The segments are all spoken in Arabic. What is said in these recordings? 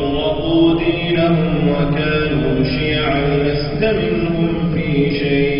فرقوا دينهم وكانوا شيعا لست منهم في شيء.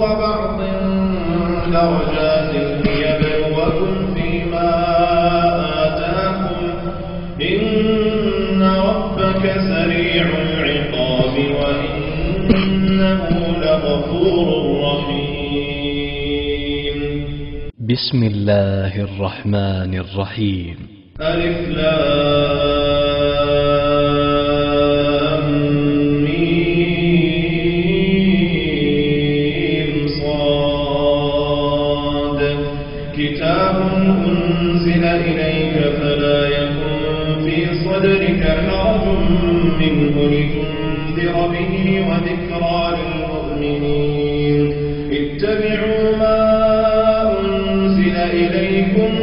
فوق بعض درجات ليبلوكم فيما آتاكم. إن ربك سريع العقاب وإنه لغفور رحيم. بسم الله الرحمن الرحيم. ألف لام. لتنذر به وذكرى للمؤمنين. اتبعوا ما أنزل إليكم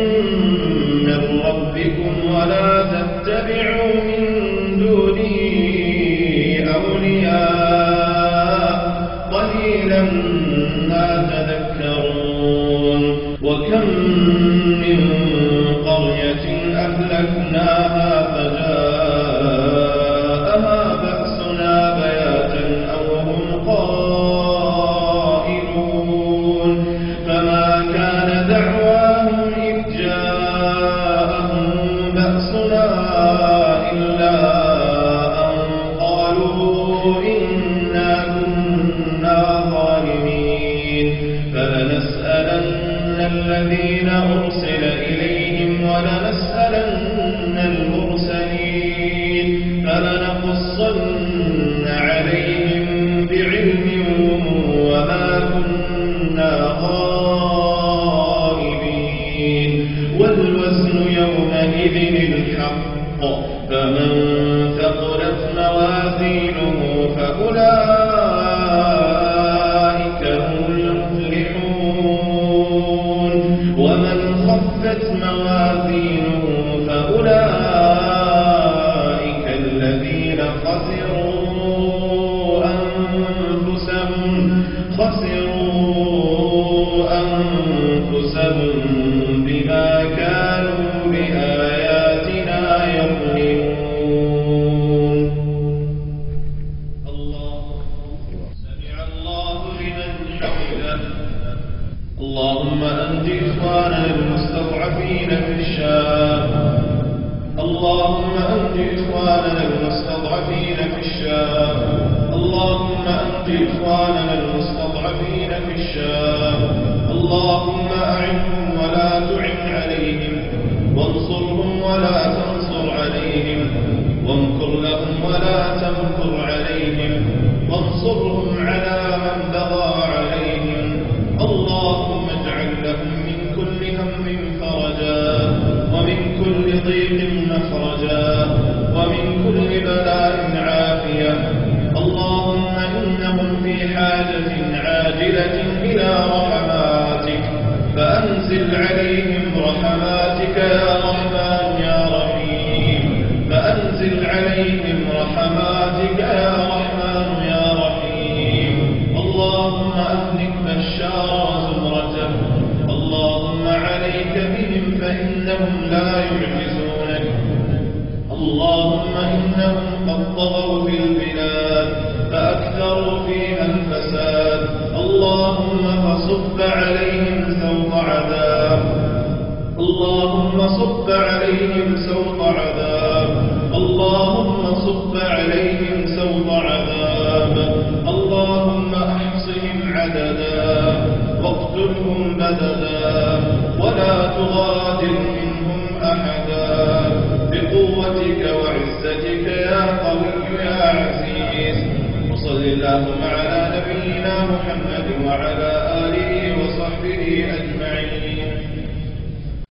ولنسألن المرسلين فلنقصن عليهم بعلم وما كنا غائبين. والوزن يومئذ الحق فمن ثقلت موازينه فأولئك ومن خفت موازينه فأولئك الذين خسروا أنفسهم خسروا أنفسهم. اللهم أنت إخواننا المستضعفين في الشام. اللهم أنت إخواننا المستضعفين في الشام. اللهم أنت إخواننا المستضعفين في الشام. اللهم أعنهم ولا تعن عليهم. وانصرهم ولا تنصر عليهم. وامكر لهم ولا تمكر عليهم. وانصرهم عاجلة إلى رحماتك فأنزل عليهم رحماتك يا رحمن يا رحيم. فأنزل عليهم رحماتك يا رحمن يا رحيم. اللهم أهلك بشار وزمرته اللهم عليك بهم فإنهم لا يعجزونك اللهم إنهم قد طغوا في البلاد فأكثروا فيها الفساد. اللهم فصب عليهم سوط عذاب. اللهم صب عليهم سوط عذاب. اللهم صب عليهم سوط عذاب. اللهم أحصهم عددا واقتلهم بددا ولا تغادر منهم أحدا. بقوتك وعزتك يا قوي يا عزيز. وصل اللهم على نبينا محمد وعلى آله وصحبه أجمعين.